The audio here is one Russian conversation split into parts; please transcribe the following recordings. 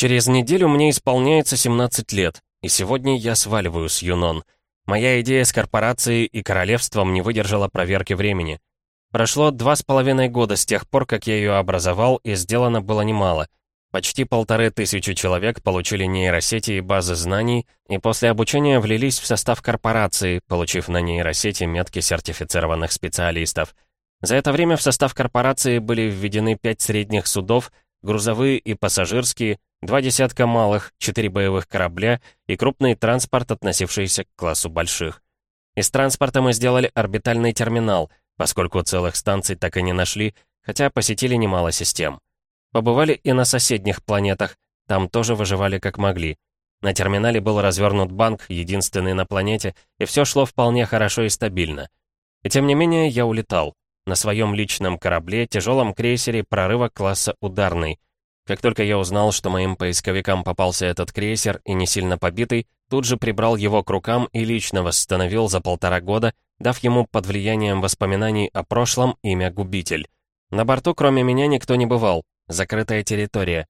Через неделю мне исполняется 17 лет, и сегодня я сваливаю с Юнон. Моя идея с корпорацией и королевством не выдержала проверки времени. Прошло два с половиной года с тех пор, как я ее образовал, и сделано было немало. Почти полторы тысячи человек получили нейросети и базы знаний, и после обучения влились в состав корпорации, получив на нейросети метки сертифицированных специалистов. За это время в состав корпорации были введены пять средних судов, грузовые и пассажирские, два десятка малых, четыре боевых корабля и крупный транспорт, относившийся к классу больших. Из транспорта мы сделали орбитальный терминал, поскольку целых станций так и не нашли, хотя посетили немало систем. Побывали и на соседних планетах, там тоже выживали как могли. На терминале был развернут банк, единственный на планете, и все шло вполне хорошо и стабильно. И тем не менее я улетал. На своем личном корабле, тяжелом крейсере прорыва класса «Ударный». Как только я узнал, что моим поисковикам попался этот крейсер и не сильно побитый, тут же прибрал его к рукам и лично восстановил за полтора года, дав ему под влиянием воспоминаний о прошлом имя «Губитель». На борту кроме меня никто не бывал, Закрытая территория.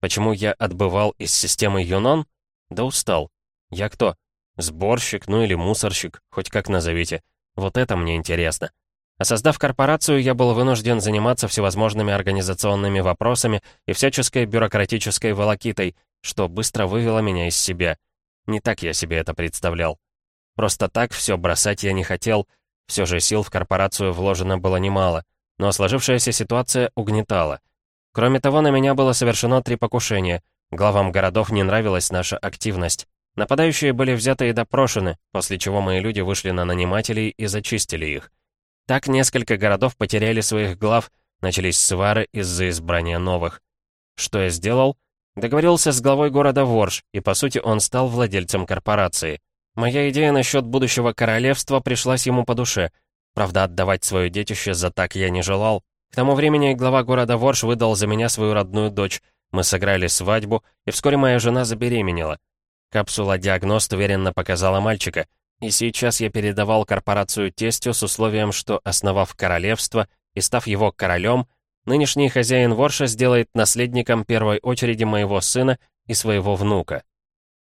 Почему я отбывал из системы Юнон? Да устал. Я кто? Сборщик, ну или мусорщик, хоть как назовите. Вот это мне интересно. А создав корпорацию, я был вынужден заниматься всевозможными организационными вопросами и всяческой бюрократической волокитой, что быстро вывело меня из себя. Не так я себе это представлял. Просто так все бросать я не хотел, все же сил в корпорацию вложено было немало, но сложившаяся ситуация угнетала. Кроме того, на меня было совершено три покушения. Главам городов не нравилась наша активность. Нападающие были взяты и допрошены, после чего мои люди вышли на нанимателей и зачистили их. Так несколько городов потеряли своих глав, начались свары из-за избрания новых. Что я сделал? Договорился с главой города Ворж, и по сути он стал владельцем корпорации. Моя идея насчет будущего королевства пришлась ему по душе. Правда, отдавать свое детище за так я не желал, к тому времени глава города Ворш выдал за меня свою родную дочь. Мы сыграли свадьбу, и вскоре моя жена забеременела. Капсула-диагност уверенно показала мальчика, и сейчас я передавал корпорацию тестю с условием, что, основав королевство и став его королем, нынешний хозяин Ворша сделает наследником первой очереди моего сына и своего внука.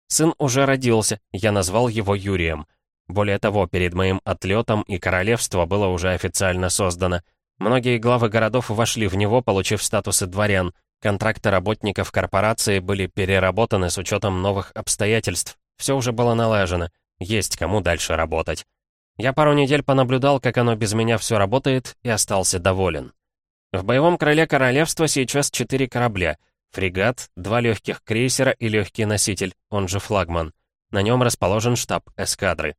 Сын уже родился, я назвал его Юрием. Более того, перед моим отлетом и королевство было уже официально создано — Многие главы городов вошли в него, получив статусы дворян. Контракты работников корпорации были переработаны с учетом новых обстоятельств. Все уже было налажено. Есть кому дальше работать. Я пару недель понаблюдал, как оно без меня все работает, и остался доволен. В боевом крыле королевства сейчас четыре корабля. Фрегат, два легких крейсера и легкий носитель, он же флагман. На нем расположен штаб эскадры.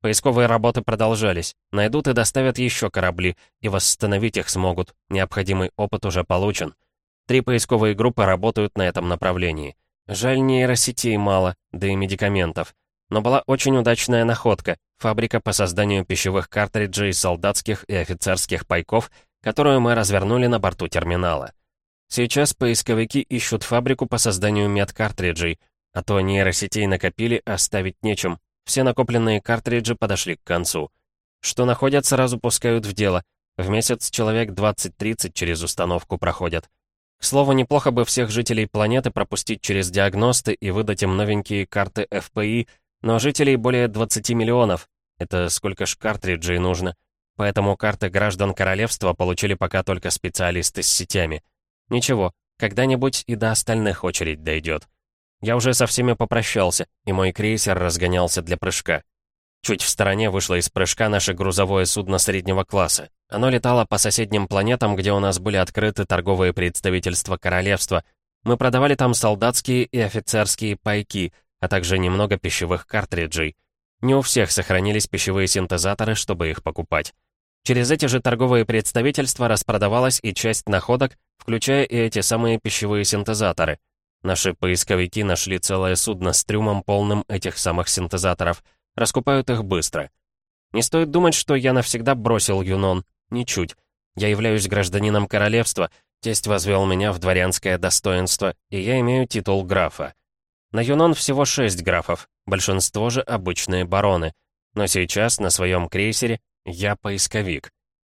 Поисковые работы продолжались. Найдут и доставят еще корабли, и восстановить их смогут. Необходимый опыт уже получен. Три поисковые группы работают на этом направлении. Жаль, нейросетей мало, да и медикаментов. Но была очень удачная находка — фабрика по созданию пищевых картриджей солдатских и офицерских пайков, которую мы развернули на борту терминала. Сейчас поисковики ищут фабрику по созданию медкартриджей, а то нейросетей накопили, оставить нечем, все накопленные картриджи подошли к концу. Что находят, сразу пускают в дело. В месяц человек 20-30 через установку проходят. К слову, неплохо бы всех жителей планеты пропустить через диагносты и выдать им новенькие карты FPI, но жителей более 20 миллионов. Это сколько ж картриджей нужно. Поэтому карты граждан королевства получили пока только специалисты с сетями. Ничего, когда-нибудь и до остальных очередь дойдет. Я уже со всеми попрощался, и мой крейсер разгонялся для прыжка. Чуть в стороне вышло из прыжка наше грузовое судно среднего класса. Оно летало по соседним планетам, где у нас были открыты торговые представительства королевства. Мы продавали там солдатские и офицерские пайки, а также немного пищевых картриджей. Не у всех сохранились пищевые синтезаторы, чтобы их покупать. Через эти же торговые представительства распродавалась и часть находок, включая и эти самые пищевые синтезаторы — Наши поисковики нашли целое судно с трюмом, полным этих самых синтезаторов. Раскупают их быстро. Не стоит думать, что я навсегда бросил Юнон. Ничуть. Я являюсь гражданином королевства, тесть возвел меня в дворянское достоинство, и я имею титул графа. На Юнон всего шесть графов, большинство же обычные бароны. Но сейчас на своем крейсере я поисковик.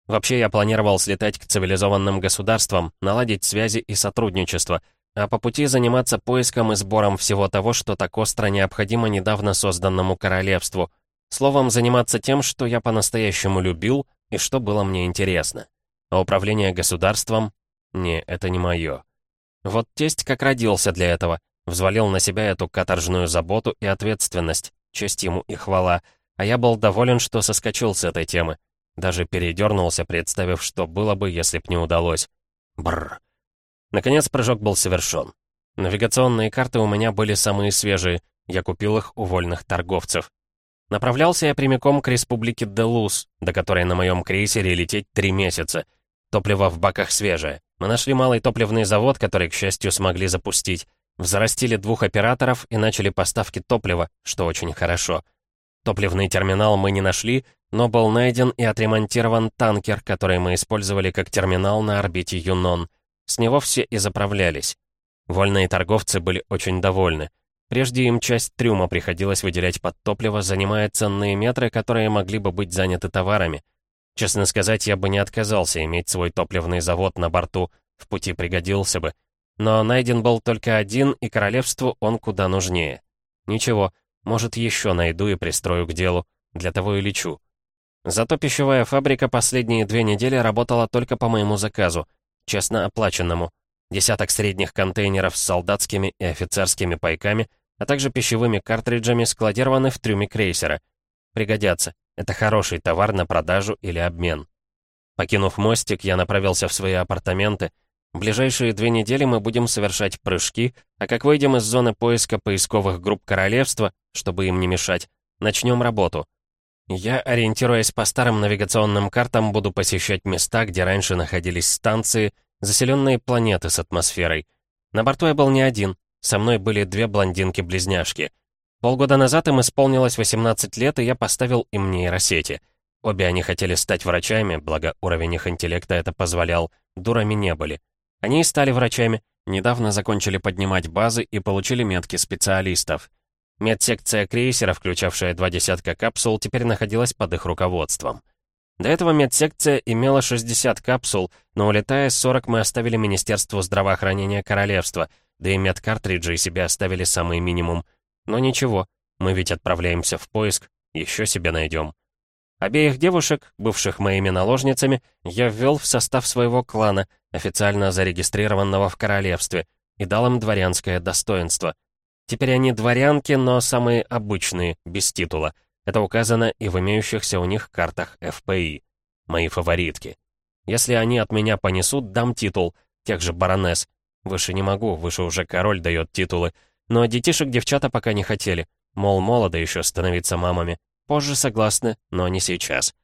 Вообще я планировал слетать к цивилизованным государствам, наладить связи и сотрудничество — а по пути заниматься поиском и сбором всего того, что так остро необходимо недавно созданному королевству. Словом, заниматься тем, что я по-настоящему любил и что было мне интересно. А управление государством? Не, это не мое. Вот тесть как родился для этого. Взвалил на себя эту каторжную заботу и ответственность. Честь ему и хвала. А я был доволен, что соскочил с этой темы. Даже передернулся, представив, что было бы, если б не удалось. Бррр. Наконец прыжок был совершен. Навигационные карты у меня были самые свежие. Я купил их у вольных торговцев. Направлялся я прямиком к республике Делус, до которой на моем крейсере лететь три месяца. Топливо в баках свежее. Мы нашли малый топливный завод, который, к счастью, смогли запустить. Взрастили двух операторов и начали поставки топлива, что очень хорошо. Топливный терминал мы не нашли, но был найден и отремонтирован танкер, который мы использовали как терминал на орбите Юнон. С него все и заправлялись. Вольные торговцы были очень довольны. Прежде им часть трюма приходилось выделять под топливо, занимая ценные метры, которые могли бы быть заняты товарами. Честно сказать, я бы не отказался иметь свой топливный завод на борту, в пути пригодился бы. Но найден был только один, и королевству он куда нужнее. Ничего, может, еще найду и пристрою к делу. Для того и лечу. Зато пищевая фабрика последние две недели работала только по моему заказу, честно оплаченному. Десяток средних контейнеров с солдатскими и офицерскими пайками, а также пищевыми картриджами складированы в трюме крейсера. Пригодятся. Это хороший товар на продажу или обмен. Покинув мостик, я направился в свои апартаменты, ближайшие две недели мы будем совершать прыжки, а как выйдем из зоны поиска поисковых групп королевства, чтобы им не мешать, начнем работу. Я, ориентируясь по старым навигационным картам, буду посещать места, где раньше находились станции, заселенные планеты с атмосферой. На борту я был не один, со мной были две блондинки-близняшки. Полгода назад им исполнилось 18 лет, и я поставил им нейросети. Обе они хотели стать врачами, благо уровень их интеллекта это позволял, дурами не были. Они и стали врачами, недавно закончили поднимать базы и получили метки специалистов. Медсекция крейсера, включавшая два десятка капсул, теперь находилась под их руководством. До этого медсекция имела 60 капсул, но улетая 40 мы оставили Министерству здравоохранения Королевства, да и медкартриджи себе оставили самый минимум. Но ничего, мы ведь отправляемся в поиск, еще себе найдем. Обеих девушек, бывших моими наложницами, я ввел в состав своего клана, официально зарегистрированного в королевстве, и дал им дворянское достоинство. Теперь они дворянки, но самые обычные, без титула. Это указано и в имеющихся у них картах ФПИ. Мои фаворитки. Если они от меня понесут, дам титул, тех же баронесс. Выше не могу, выше уже король дает титулы. Но детишек девчата пока не хотели. Мол, молодо еще становиться мамами. Позже согласны, но не сейчас.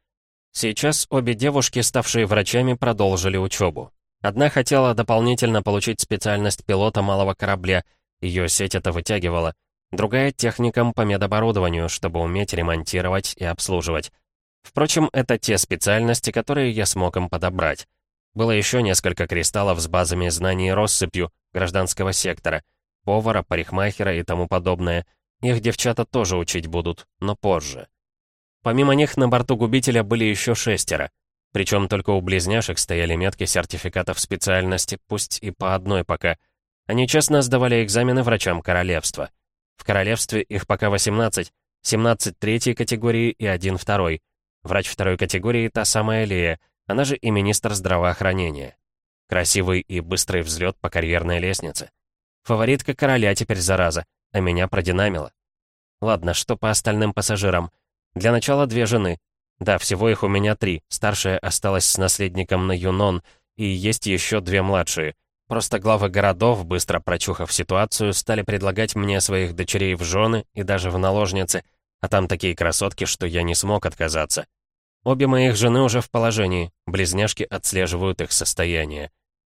Сейчас обе девушки, ставшие врачами, продолжили учебу. Одна хотела дополнительно получить специальность пилота малого корабля, ее сеть это вытягивала. Другая — техником по медоборудованию, чтобы уметь ремонтировать и обслуживать. Впрочем, это те специальности, которые я смог им подобрать. Было еще несколько кристаллов с базами знаний россыпью гражданского сектора, повара, парикмахера и тому подобное — их девчата тоже учить будут, но позже. Помимо них на борту губителя были еще шестеро. Причем только у близняшек стояли метки сертификатов специальности, пусть и по одной пока. Они честно сдавали экзамены врачам королевства. В королевстве их пока 18, 17 третьей категории и один второй. Врач второй категории — та самая Лея, она же и министр здравоохранения. Красивый и быстрый взлет по карьерной лестнице. Фаворитка короля теперь зараза а меня продинамило. Ладно, что по остальным пассажирам? Для начала две жены. Да, всего их у меня три. Старшая осталась с наследником на Юнон, и есть еще две младшие. Просто главы городов, быстро прочухав ситуацию, стали предлагать мне своих дочерей в жены и даже в наложницы, а там такие красотки, что я не смог отказаться. Обе моих жены уже в положении, близняшки отслеживают их состояние.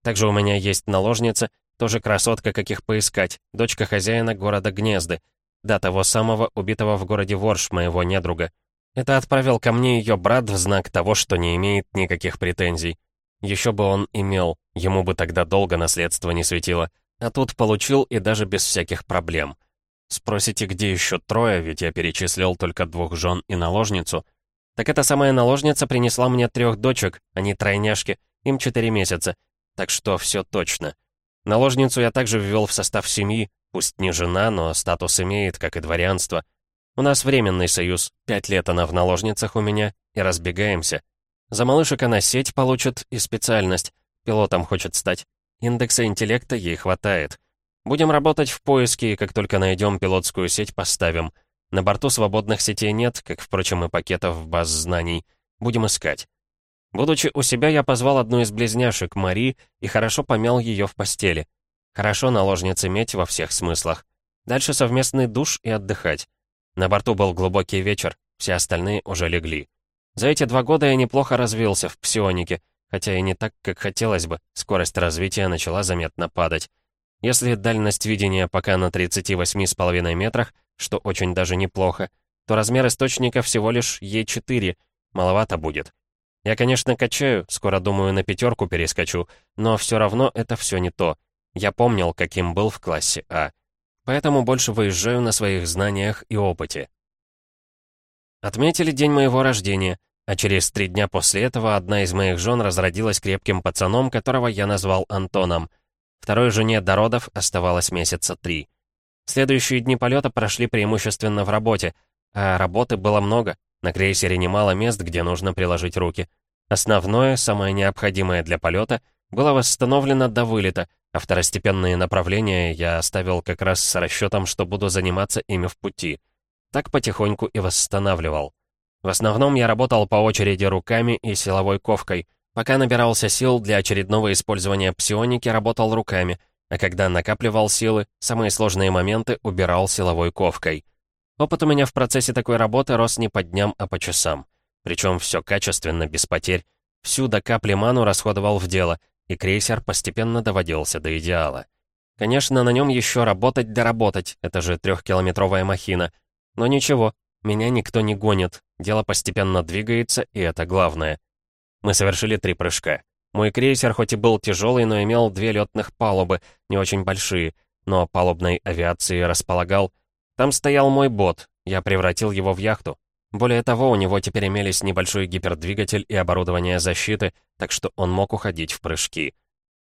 Также у меня есть наложница, тоже красотка, каких поискать, дочка хозяина города Гнезды. Да, того самого, убитого в городе Ворш, моего недруга. Это отправил ко мне ее брат в знак того, что не имеет никаких претензий. Еще бы он имел, ему бы тогда долго наследство не светило. А тут получил и даже без всяких проблем. Спросите, где еще трое, ведь я перечислил только двух жен и наложницу. Так эта самая наложница принесла мне трех дочек, они тройняшки, им четыре месяца. Так что все точно. Наложницу я также ввел в состав семьи, пусть не жена, но статус имеет, как и дворянство. У нас временный союз, пять лет она в наложницах у меня, и разбегаемся. За малышек она сеть получит и специальность, пилотом хочет стать. Индекса интеллекта ей хватает. Будем работать в поиске, и как только найдем пилотскую сеть, поставим. На борту свободных сетей нет, как, впрочем, и пакетов баз знаний. Будем искать. Будучи у себя, я позвал одну из близняшек, Мари, и хорошо помял ее в постели. Хорошо наложниц иметь во всех смыслах. Дальше совместный душ и отдыхать. На борту был глубокий вечер, все остальные уже легли. За эти два года я неплохо развился в псионике, хотя и не так, как хотелось бы, скорость развития начала заметно падать. Если дальность видения пока на 38,5 метрах, что очень даже неплохо, то размер источника всего лишь Е4, маловато будет. Я, конечно, качаю, скоро, думаю, на пятерку перескочу, но все равно это все не то. Я помнил, каким был в классе А. Поэтому больше выезжаю на своих знаниях и опыте. Отметили день моего рождения, а через три дня после этого одна из моих жен разродилась крепким пацаном, которого я назвал Антоном. Второй жене до родов оставалось месяца три. Следующие дни полета прошли преимущественно в работе, а работы было много, на крейсере немало мест, где нужно приложить руки. Основное, самое необходимое для полета, было восстановлено до вылета, а второстепенные направления я оставил как раз с расчетом, что буду заниматься ими в пути. Так потихоньку и восстанавливал. В основном я работал по очереди руками и силовой ковкой. Пока набирался сил для очередного использования псионики, работал руками, а когда накапливал силы, самые сложные моменты убирал силовой ковкой. Опыт у меня в процессе такой работы рос не по дням, а по часам. Причем все качественно, без потерь. Всю до капли ману расходовал в дело, и крейсер постепенно доводился до идеала. Конечно, на нем еще работать доработать, это же трехкилометровая махина. Но ничего, меня никто не гонит, дело постепенно двигается, и это главное. Мы совершили три прыжка. Мой крейсер хоть и был тяжелый, но имел две летных палубы, не очень большие, но палубной авиации располагал, там стоял мой бот, я превратил его в яхту. Более того, у него теперь имелись небольшой гипердвигатель и оборудование защиты, так что он мог уходить в прыжки.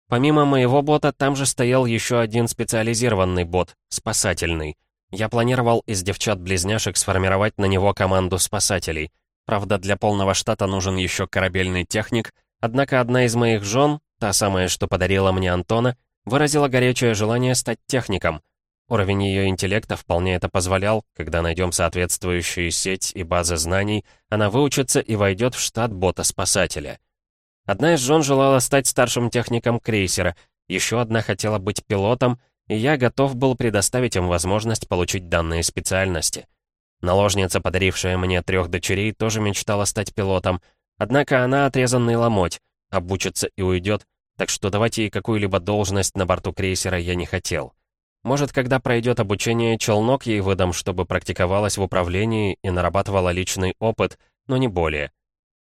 Помимо моего бота, там же стоял еще один специализированный бот, спасательный. Я планировал из девчат-близняшек сформировать на него команду спасателей. Правда, для полного штата нужен еще корабельный техник, однако одна из моих жен, та самая, что подарила мне Антона, выразила горячее желание стать техником — Уровень ее интеллекта вполне это позволял, когда найдем соответствующую сеть и базы знаний, она выучится и войдет в штат бота-спасателя. Одна из жен желала стать старшим техником крейсера, еще одна хотела быть пилотом, и я готов был предоставить им возможность получить данные специальности. Наложница, подарившая мне трех дочерей, тоже мечтала стать пилотом, однако она отрезанный ломоть, обучится и уйдет, так что давать ей какую-либо должность на борту крейсера я не хотел. Может, когда пройдет обучение, челнок ей выдам, чтобы практиковалась в управлении и нарабатывала личный опыт, но не более.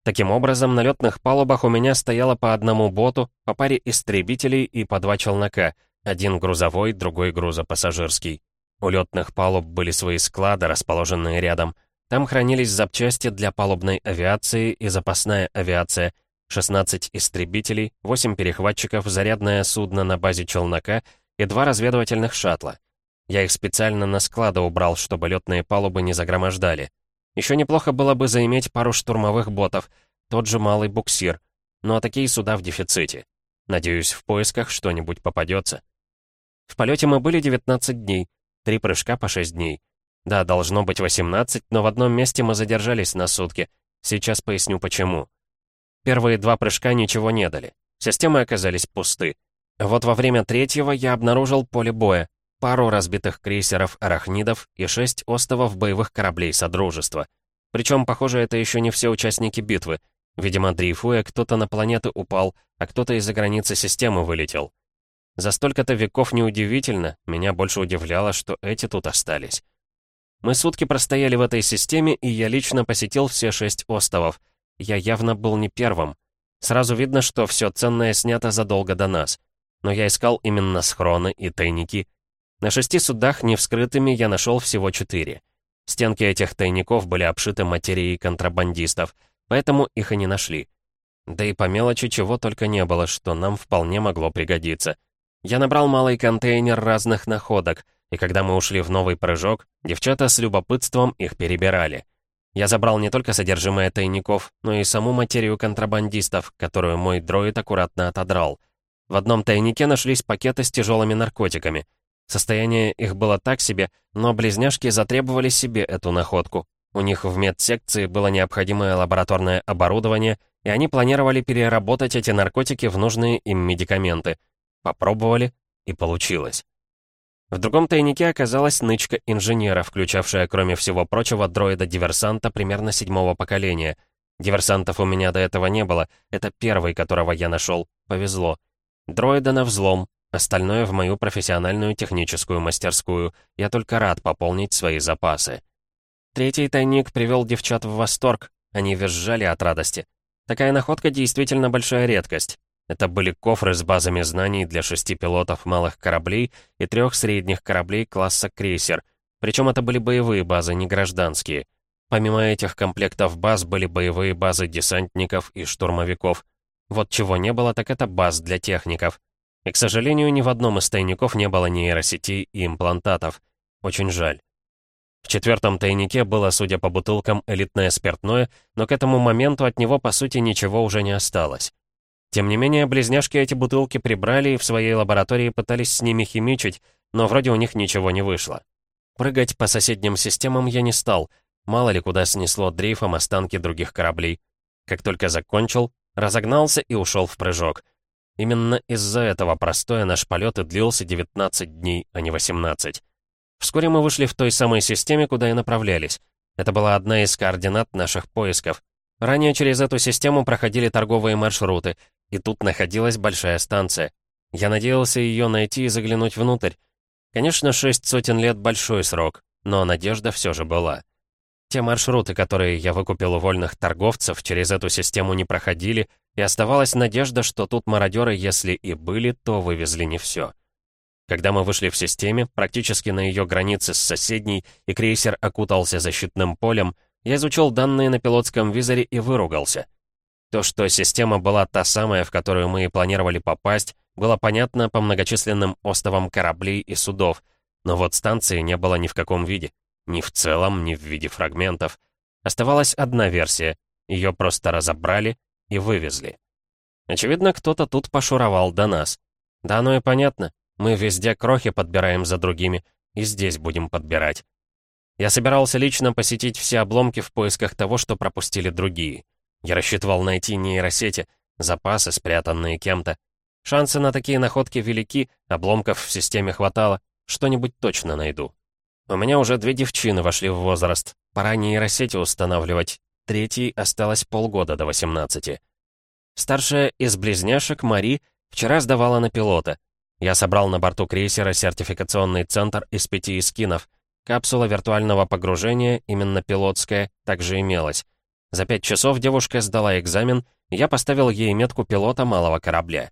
Таким образом, на летных палубах у меня стояло по одному боту, по паре истребителей и по два челнока, один грузовой, другой грузопассажирский. У летных палуб были свои склады, расположенные рядом. Там хранились запчасти для палубной авиации и запасная авиация, 16 истребителей, 8 перехватчиков, зарядное судно на базе челнока — и два разведывательных шаттла. Я их специально на склады убрал, чтобы летные палубы не загромождали. Еще неплохо было бы заиметь пару штурмовых ботов, тот же малый буксир. Ну а такие суда в дефиците. Надеюсь, в поисках что-нибудь попадется. В полете мы были 19 дней, три прыжка по 6 дней. Да, должно быть 18, но в одном месте мы задержались на сутки. Сейчас поясню почему. Первые два прыжка ничего не дали. Системы оказались пусты. Вот во время третьего я обнаружил поле боя, пару разбитых крейсеров «Арахнидов» и шесть остовов боевых кораблей Содружества. Причем, похоже, это еще не все участники битвы. Видимо, дрейфуя, кто-то на планеты упал, а кто-то из-за границы системы вылетел. За столько-то веков неудивительно, меня больше удивляло, что эти тут остались. Мы сутки простояли в этой системе, и я лично посетил все шесть островов. Я явно был не первым. Сразу видно, что все ценное снято задолго до нас но я искал именно схроны и тайники. На шести судах невскрытыми я нашел всего четыре. Стенки этих тайников были обшиты материей контрабандистов, поэтому их и не нашли. Да и по мелочи чего только не было, что нам вполне могло пригодиться. Я набрал малый контейнер разных находок, и когда мы ушли в новый прыжок, девчата с любопытством их перебирали. Я забрал не только содержимое тайников, но и саму материю контрабандистов, которую мой дроид аккуратно отодрал. В одном тайнике нашлись пакеты с тяжелыми наркотиками. Состояние их было так себе, но близняшки затребовали себе эту находку. У них в медсекции было необходимое лабораторное оборудование, и они планировали переработать эти наркотики в нужные им медикаменты. Попробовали, и получилось. В другом тайнике оказалась нычка инженера, включавшая, кроме всего прочего, дроида-диверсанта примерно седьмого поколения. Диверсантов у меня до этого не было, это первый, которого я нашел. Повезло. Дроида на взлом, остальное в мою профессиональную техническую мастерскую. Я только рад пополнить свои запасы. Третий тайник привел девчат в восторг. Они визжали от радости. Такая находка действительно большая редкость. Это были кофры с базами знаний для шести пилотов малых кораблей и трех средних кораблей класса крейсер. Причем это были боевые базы, не гражданские. Помимо этих комплектов баз были боевые базы десантников и штурмовиков. Вот чего не было, так это баз для техников. И, к сожалению, ни в одном из тайников не было нейросетей и имплантатов. Очень жаль. В четвертом тайнике было, судя по бутылкам, элитное спиртное, но к этому моменту от него, по сути, ничего уже не осталось. Тем не менее, близняшки эти бутылки прибрали и в своей лаборатории пытались с ними химичить, но вроде у них ничего не вышло. Прыгать по соседним системам я не стал, мало ли куда снесло дрейфом останки других кораблей. Как только закончил, разогнался и ушел в прыжок. Именно из-за этого простоя наш полет и длился 19 дней, а не 18. Вскоре мы вышли в той самой системе, куда и направлялись. Это была одна из координат наших поисков. Ранее через эту систему проходили торговые маршруты, и тут находилась большая станция. Я надеялся ее найти и заглянуть внутрь. Конечно, шесть сотен лет — большой срок, но надежда все же была. Те маршруты, которые я выкупил у вольных торговцев, через эту систему не проходили, и оставалась надежда, что тут мародеры, если и были, то вывезли не все. Когда мы вышли в системе, практически на ее границе с соседней, и крейсер окутался защитным полем, я изучил данные на пилотском визоре и выругался — то, что система была та самая, в которую мы и планировали попасть, было понятно по многочисленным остовам кораблей и судов, но вот станции не было ни в каком виде. Ни в целом, ни в виде фрагментов. Оставалась одна версия. Ее просто разобрали и вывезли. Очевидно, кто-то тут пошуровал до нас. Да оно и понятно. Мы везде крохи подбираем за другими, и здесь будем подбирать. Я собирался лично посетить все обломки в поисках того, что пропустили другие. Я рассчитывал найти нейросети, запасы, спрятанные кем-то. Шансы на такие находки велики, обломков в системе хватало. Что-нибудь точно найду. У меня уже две девчины вошли в возраст. Пора нейросети устанавливать. Третьей осталось полгода до 18. Старшая из близняшек, Мари, вчера сдавала на пилота. Я собрал на борту крейсера сертификационный центр из пяти эскинов. Капсула виртуального погружения, именно пилотская, также имелась. За пять часов девушка сдала экзамен, и я поставил ей метку пилота малого корабля.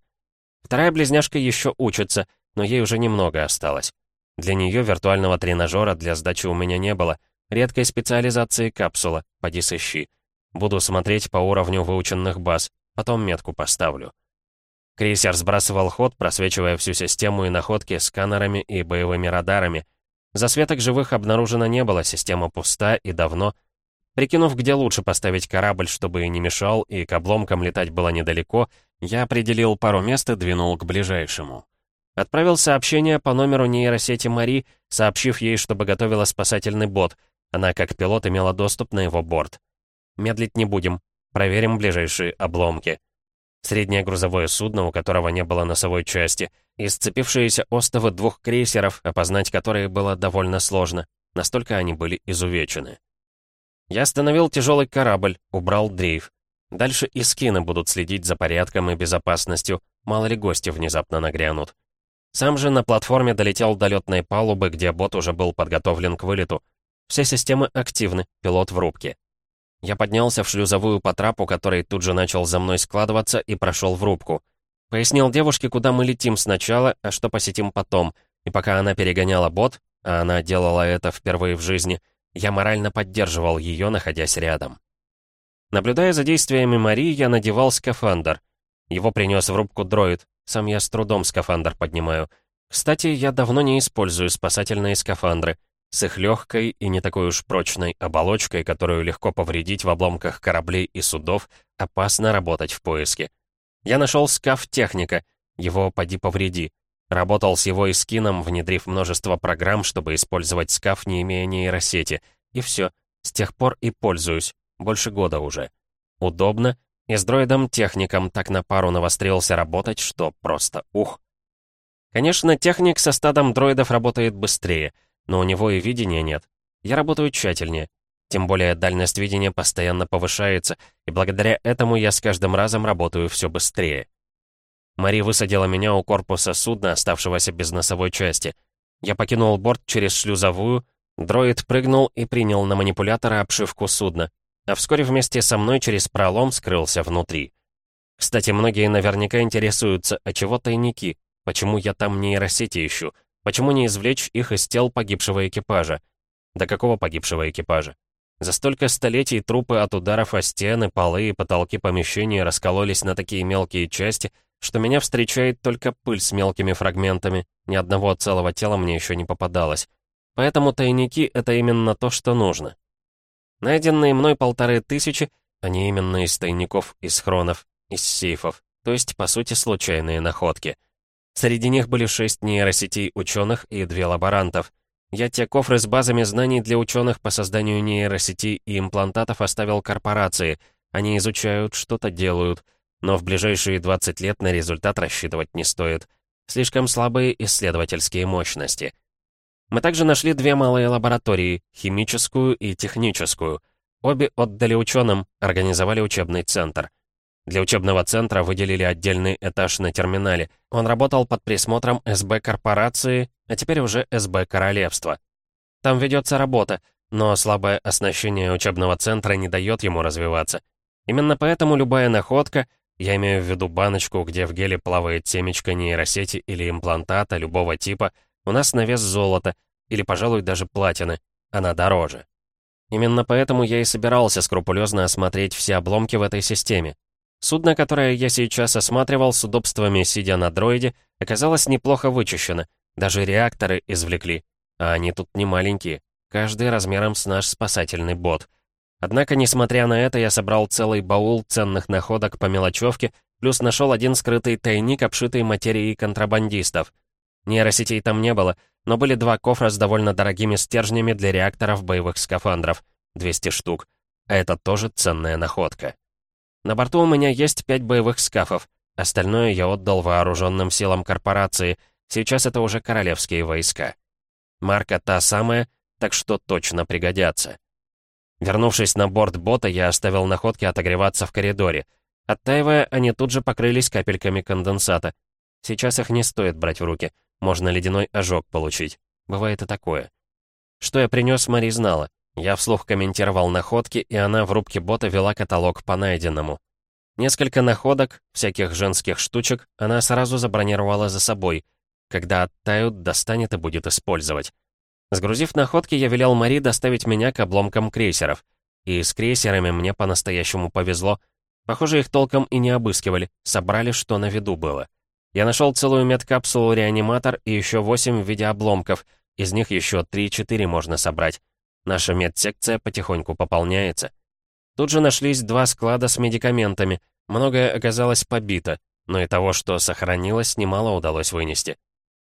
Вторая близняшка еще учится, но ей уже немного осталось. Для нее виртуального тренажера для сдачи у меня не было. Редкой специализации капсула, поди сыщи. Буду смотреть по уровню выученных баз, потом метку поставлю. Крейсер сбрасывал ход, просвечивая всю систему и находки сканерами и боевыми радарами. Засветок живых обнаружено не было, система пуста и давно — Прикинув, где лучше поставить корабль, чтобы не мешал, и к обломкам летать было недалеко, я определил пару мест и двинул к ближайшему. Отправил сообщение по номеру нейросети Мари, сообщив ей, чтобы готовила спасательный бот. Она, как пилот, имела доступ на его борт. Медлить не будем. Проверим ближайшие обломки. Среднее грузовое судно, у которого не было носовой части, и сцепившиеся остовы двух крейсеров, опознать которые было довольно сложно. Настолько они были изувечены. Я остановил тяжелый корабль, убрал дрейф. Дальше и скины будут следить за порядком и безопасностью, мало ли гости внезапно нагрянут. Сам же на платформе долетел до летной палубы, где бот уже был подготовлен к вылету. Все системы активны, пилот в рубке. Я поднялся в шлюзовую по трапу, который тут же начал за мной складываться и прошел в рубку. Пояснил девушке, куда мы летим сначала, а что посетим потом. И пока она перегоняла бот, а она делала это впервые в жизни, я морально поддерживал ее, находясь рядом. Наблюдая за действиями Марии, я надевал скафандр. Его принес в рубку дроид. Сам я с трудом скафандр поднимаю. Кстати, я давно не использую спасательные скафандры. С их легкой и не такой уж прочной оболочкой, которую легко повредить в обломках кораблей и судов, опасно работать в поиске. Я нашел скаф техника, его поди повреди. Работал с его эскином, внедрив множество программ, чтобы использовать скаф, не имея нейросети. И все. С тех пор и пользуюсь. Больше года уже. Удобно. И с дроидом-техником так на пару навострился работать, что просто ух. Конечно, техник со стадом дроидов работает быстрее, но у него и видения нет. Я работаю тщательнее. Тем более дальность видения постоянно повышается, и благодаря этому я с каждым разом работаю все быстрее. Мари высадила меня у корпуса судна, оставшегося без носовой части. Я покинул борт через шлюзовую, дроид прыгнул и принял на манипулятора обшивку судна, а вскоре вместе со мной через пролом скрылся внутри. Кстати, многие наверняка интересуются, а чего тайники, почему я там нейросети ищу, почему не извлечь их из тел погибшего экипажа. До какого погибшего экипажа? За столько столетий трупы от ударов о стены, полы и потолки помещения раскололись на такие мелкие части — что меня встречает только пыль с мелкими фрагментами, ни одного целого тела мне еще не попадалось. Поэтому тайники — это именно то, что нужно. Найденные мной полторы тысячи, они именно из тайников, из хронов, из сейфов, то есть, по сути, случайные находки. Среди них были шесть нейросетей ученых и две лаборантов. Я те кофры с базами знаний для ученых по созданию нейросетей и имплантатов оставил корпорации. Они изучают, что-то делают — но в ближайшие 20 лет на результат рассчитывать не стоит. Слишком слабые исследовательские мощности. Мы также нашли две малые лаборатории, химическую и техническую. Обе отдали ученым, организовали учебный центр. Для учебного центра выделили отдельный этаж на терминале. Он работал под присмотром СБ корпорации, а теперь уже СБ королевства. Там ведется работа, но слабое оснащение учебного центра не дает ему развиваться. Именно поэтому любая находка, я имею в виду баночку, где в геле плавает семечко нейросети или имплантата любого типа, у нас на вес золота, или, пожалуй, даже платины. Она дороже. Именно поэтому я и собирался скрупулезно осмотреть все обломки в этой системе. Судно, которое я сейчас осматривал с удобствами сидя на дроиде, оказалось неплохо вычищено. Даже реакторы извлекли. А они тут не маленькие. Каждый размером с наш спасательный бот. Однако, несмотря на это, я собрал целый баул ценных находок по мелочевке, плюс нашел один скрытый тайник, обшитый материей контрабандистов. Нейросетей там не было, но были два кофра с довольно дорогими стержнями для реакторов боевых скафандров. 200 штук. А это тоже ценная находка. На борту у меня есть пять боевых скафов. Остальное я отдал вооруженным силам корпорации. Сейчас это уже королевские войска. Марка та самая, так что точно пригодятся. Вернувшись на борт бота, я оставил находки отогреваться в коридоре. Оттаивая, они тут же покрылись капельками конденсата. Сейчас их не стоит брать в руки. Можно ледяной ожог получить. Бывает и такое. Что я принес, Мари знала. Я вслух комментировал находки, и она в рубке бота вела каталог по найденному. Несколько находок, всяких женских штучек, она сразу забронировала за собой. Когда оттают, достанет и будет использовать. Сгрузив находки, я велел Мари доставить меня к обломкам крейсеров. И с крейсерами мне по-настоящему повезло. Похоже, их толком и не обыскивали, собрали, что на виду было. Я нашел целую медкапсулу-реаниматор и еще восемь в виде обломков, из них еще 3-4 можно собрать. Наша медсекция потихоньку пополняется. Тут же нашлись два склада с медикаментами, многое оказалось побито, но и того, что сохранилось, немало удалось вынести.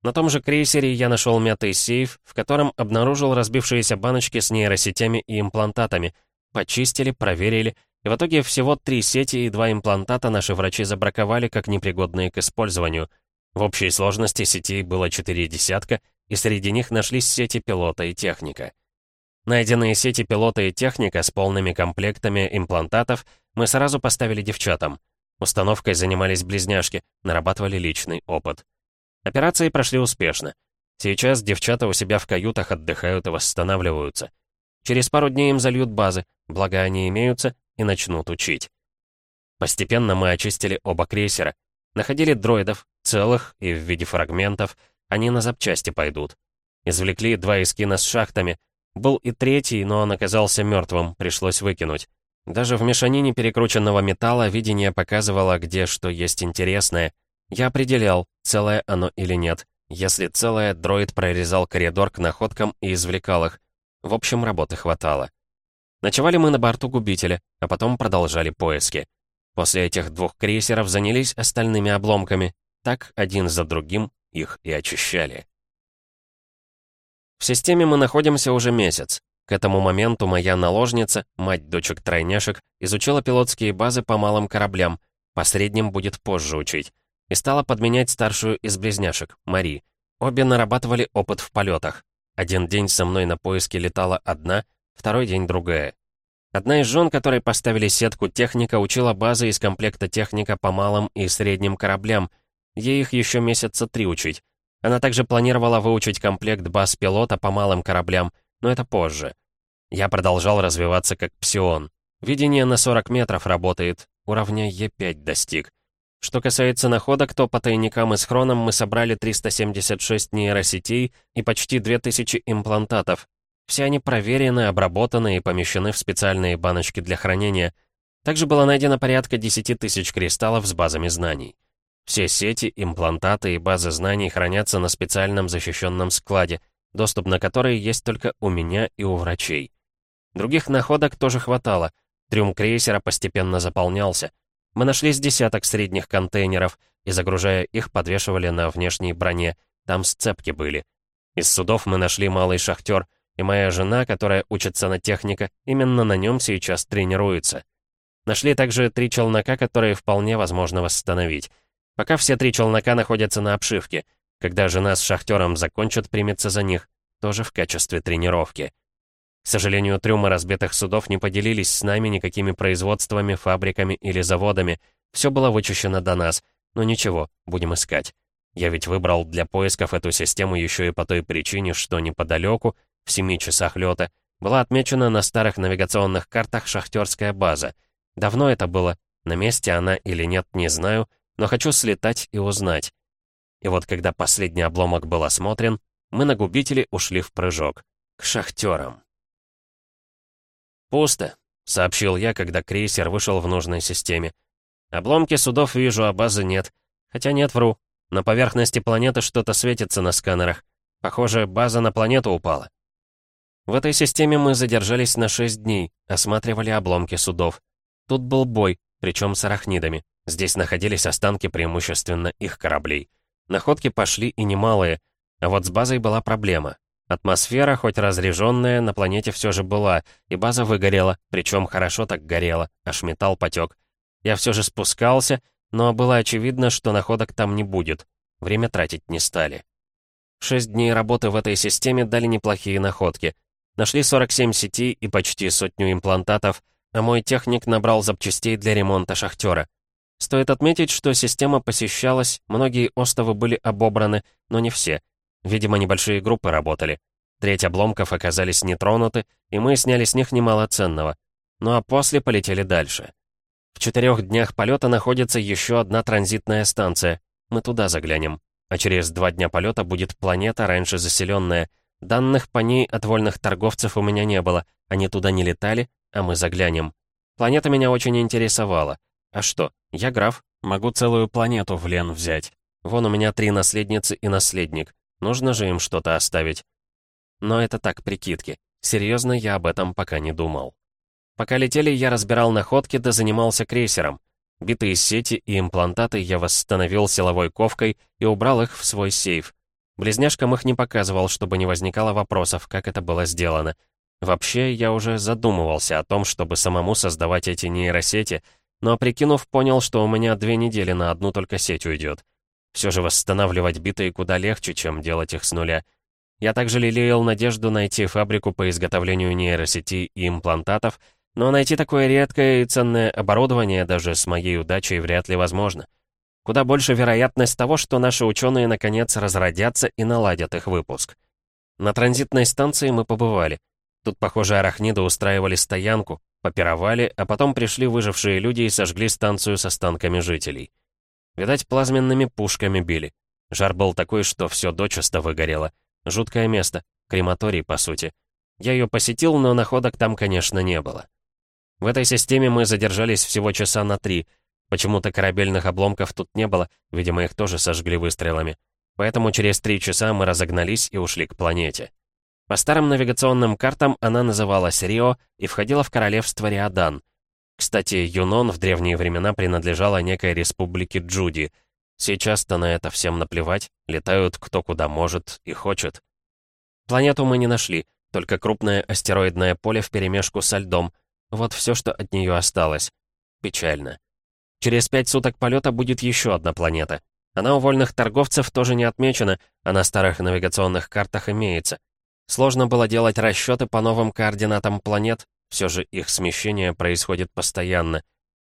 На том же крейсере я нашел мятый сейф, в котором обнаружил разбившиеся баночки с нейросетями и имплантатами. Почистили, проверили, и в итоге всего три сети и два имплантата наши врачи забраковали как непригодные к использованию. В общей сложности сетей было четыре десятка, и среди них нашлись сети пилота и техника. Найденные сети пилота и техника с полными комплектами имплантатов мы сразу поставили девчатам. Установкой занимались близняшки, нарабатывали личный опыт. Операции прошли успешно. Сейчас девчата у себя в каютах отдыхают и восстанавливаются. Через пару дней им зальют базы, благо они имеются, и начнут учить. Постепенно мы очистили оба крейсера. Находили дроидов, целых и в виде фрагментов. Они на запчасти пойдут. Извлекли два эскина с шахтами. Был и третий, но он оказался мертвым, пришлось выкинуть. Даже в мешанине перекрученного металла видение показывало, где что есть интересное. Я определял, целое оно или нет. Если целое, дроид прорезал коридор к находкам и извлекал их. В общем, работы хватало. Ночевали мы на борту губителя, а потом продолжали поиски. После этих двух крейсеров занялись остальными обломками. Так, один за другим, их и очищали. В системе мы находимся уже месяц. К этому моменту моя наложница, мать дочек-тройняшек, изучила пилотские базы по малым кораблям, по средним будет позже учить, и стала подменять старшую из близняшек, Мари. Обе нарабатывали опыт в полетах. Один день со мной на поиске летала одна, второй день другая. Одна из жен, которой поставили сетку техника, учила базы из комплекта техника по малым и средним кораблям. Ей их еще месяца три учить. Она также планировала выучить комплект баз пилота по малым кораблям, но это позже. Я продолжал развиваться как псион. Видение на 40 метров работает, уровня Е5 достиг. Что касается находок, то по тайникам и схронам мы собрали 376 нейросетей и почти 2000 имплантатов. Все они проверены, обработаны и помещены в специальные баночки для хранения. Также было найдено порядка 10 тысяч кристаллов с базами знаний. Все сети, имплантаты и базы знаний хранятся на специальном защищенном складе, доступ на который есть только у меня и у врачей. Других находок тоже хватало. Трюм крейсера постепенно заполнялся. Мы нашли с десяток средних контейнеров и, загружая их, подвешивали на внешней броне. Там сцепки были. Из судов мы нашли малый шахтер, и моя жена, которая учится на техника, именно на нем сейчас тренируется. Нашли также три челнока, которые вполне возможно восстановить. Пока все три челнока находятся на обшивке. Когда жена с шахтером закончат, примется за них, тоже в качестве тренировки. К сожалению, трюмы разбитых судов не поделились с нами никакими производствами, фабриками или заводами. Все было вычищено до нас. Но ничего, будем искать. Я ведь выбрал для поисков эту систему еще и по той причине, что неподалеку, в семи часах лета, была отмечена на старых навигационных картах шахтерская база. Давно это было, на месте она или нет, не знаю, но хочу слетать и узнать. И вот когда последний обломок был осмотрен, мы на губители ушли в прыжок. К шахтерам. «Пусто», — сообщил я, когда крейсер вышел в нужной системе. «Обломки судов вижу, а базы нет. Хотя нет, вру. На поверхности планеты что-то светится на сканерах. Похоже, база на планету упала». В этой системе мы задержались на 6 дней, осматривали обломки судов. Тут был бой, причем с арахнидами. Здесь находились останки преимущественно их кораблей. Находки пошли и немалые, а вот с базой была проблема. Атмосфера, хоть разреженная, на планете все же была, и база выгорела, причем хорошо так горела, аж металл потек. Я все же спускался, но было очевидно, что находок там не будет. Время тратить не стали. Шесть дней работы в этой системе дали неплохие находки. Нашли 47 сетей и почти сотню имплантатов, а мой техник набрал запчастей для ремонта шахтера. Стоит отметить, что система посещалась, многие остовы были обобраны, но не все. Видимо, небольшие группы работали. Треть обломков оказались нетронуты, и мы сняли с них немало ценного. Ну а после полетели дальше. В четырех днях полета находится еще одна транзитная станция. Мы туда заглянем. А через два дня полета будет планета, раньше заселенная — Данных по ней от вольных торговцев у меня не было. Они туда не летали, а мы заглянем. Планета меня очень интересовала. А что, я граф, могу целую планету в лен взять. Вон у меня три наследницы и наследник. Нужно же им что-то оставить. Но это так, прикидки. Серьезно, я об этом пока не думал. Пока летели, я разбирал находки да занимался крейсером. Битые сети и имплантаты я восстановил силовой ковкой и убрал их в свой сейф. Близняшкам их не показывал, чтобы не возникало вопросов, как это было сделано. Вообще, я уже задумывался о том, чтобы самому создавать эти нейросети, но, прикинув, понял, что у меня две недели на одну только сеть уйдет. Все же восстанавливать битые куда легче, чем делать их с нуля. Я также лелеял надежду найти фабрику по изготовлению нейросетей и имплантатов, но найти такое редкое и ценное оборудование даже с моей удачей вряд ли возможно. Куда больше вероятность того, что наши ученые наконец разродятся и наладят их выпуск. На транзитной станции мы побывали. Тут, похоже, арахниды устраивали стоянку, попировали, а потом пришли выжившие люди и сожгли станцию с останками жителей. Видать, плазменными пушками били. Жар был такой, что все дочисто выгорело. Жуткое место, крематорий, по сути. Я ее посетил, но находок там, конечно, не было. В этой системе мы задержались всего часа на три. Почему-то корабельных обломков тут не было, видимо, их тоже сожгли выстрелами. Поэтому через три часа мы разогнались и ушли к планете. По старым навигационным картам она называлась Рио и входила в королевство Риадан. Кстати, Юнон в древние времена принадлежала некой республике Джуди. Сейчас-то на это всем наплевать, летают кто куда может и хочет. Планету мы не нашли, только крупное астероидное поле вперемешку со льдом. Вот все, что от нее осталось. Печально. Через пять суток полета будет еще одна планета. Она у вольных торговцев тоже не отмечена, а на старых навигационных картах имеется. Сложно было делать расчеты по новым координатам планет, все же их смещение происходит постоянно.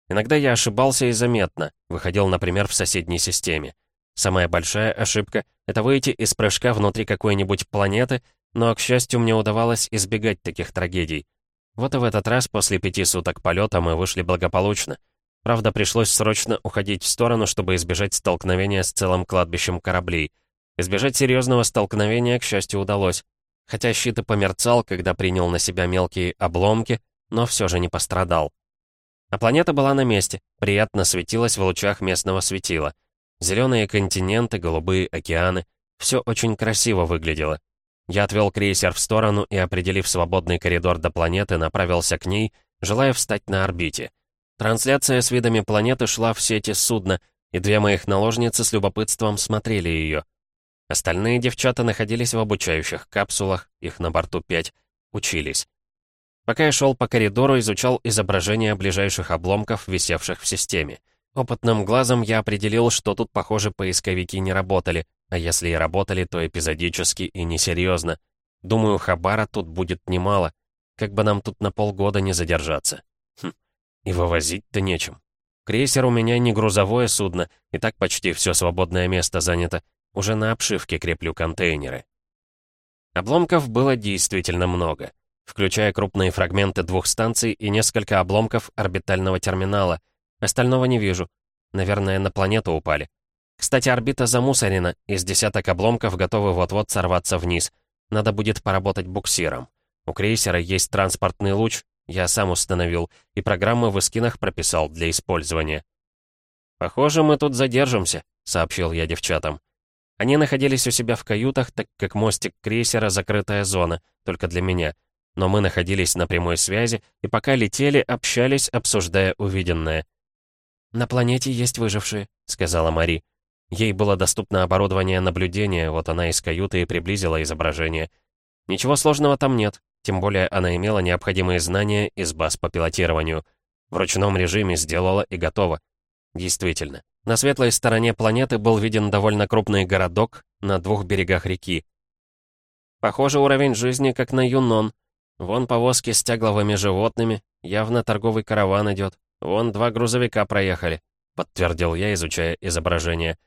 Иногда я ошибался и заметно, выходил, например, в соседней системе. Самая большая ошибка — это выйти из прыжка внутри какой-нибудь планеты, но, к счастью, мне удавалось избегать таких трагедий. Вот и в этот раз после пяти суток полета мы вышли благополучно. Правда, пришлось срочно уходить в сторону, чтобы избежать столкновения с целым кладбищем кораблей. Избежать серьезного столкновения, к счастью, удалось. Хотя щит и померцал, когда принял на себя мелкие обломки, но все же не пострадал. А планета была на месте, приятно светилась в лучах местного светила. Зеленые континенты, голубые океаны. Все очень красиво выглядело. Я отвел крейсер в сторону и, определив свободный коридор до планеты, направился к ней, желая встать на орбите. Трансляция с видами планеты шла в сети судна, и две моих наложницы с любопытством смотрели ее. Остальные девчата находились в обучающих капсулах, их на борту пять, учились. Пока я шел по коридору, изучал изображения ближайших обломков, висевших в системе. Опытным глазом я определил, что тут, похоже, поисковики не работали, а если и работали, то эпизодически и несерьезно. Думаю, хабара тут будет немало, как бы нам тут на полгода не задержаться. И вывозить-то нечем. Крейсер у меня не грузовое судно, и так почти все свободное место занято. Уже на обшивке креплю контейнеры. Обломков было действительно много, включая крупные фрагменты двух станций и несколько обломков орбитального терминала. Остального не вижу. Наверное, на планету упали. Кстати, орбита замусорена, из десяток обломков готовы вот-вот сорваться вниз. Надо будет поработать буксиром. У крейсера есть транспортный луч, я сам установил, и программы в эскинах прописал для использования. «Похоже, мы тут задержимся», — сообщил я девчатам. Они находились у себя в каютах, так как мостик крейсера — закрытая зона, только для меня. Но мы находились на прямой связи, и пока летели, общались, обсуждая увиденное. «На планете есть выжившие», — сказала Мари. Ей было доступно оборудование наблюдения, вот она из каюты и приблизила изображение. Ничего сложного там нет, тем более она имела необходимые знания из баз по пилотированию. В ручном режиме сделала и готова. Действительно, на светлой стороне планеты был виден довольно крупный городок на двух берегах реки. Похоже, уровень жизни как на Юнон. Вон повозки с тягловыми животными, явно торговый караван идет. Вон два грузовика проехали, подтвердил я, изучая изображение.